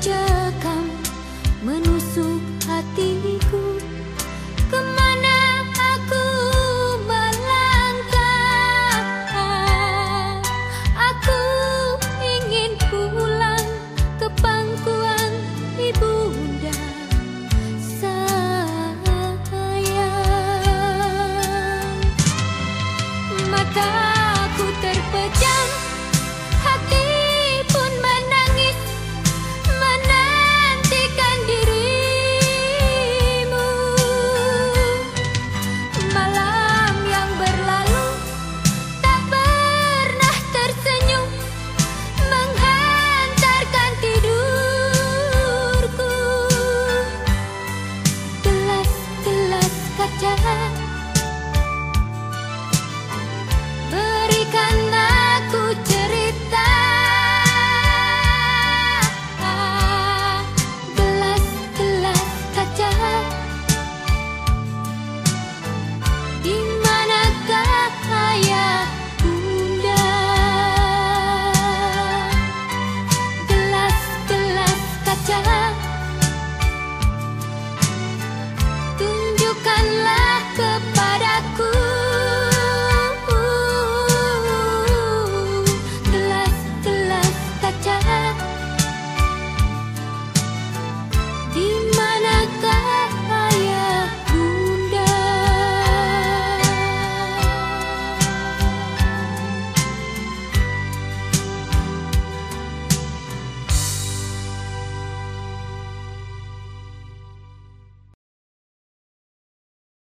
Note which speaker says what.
Speaker 1: just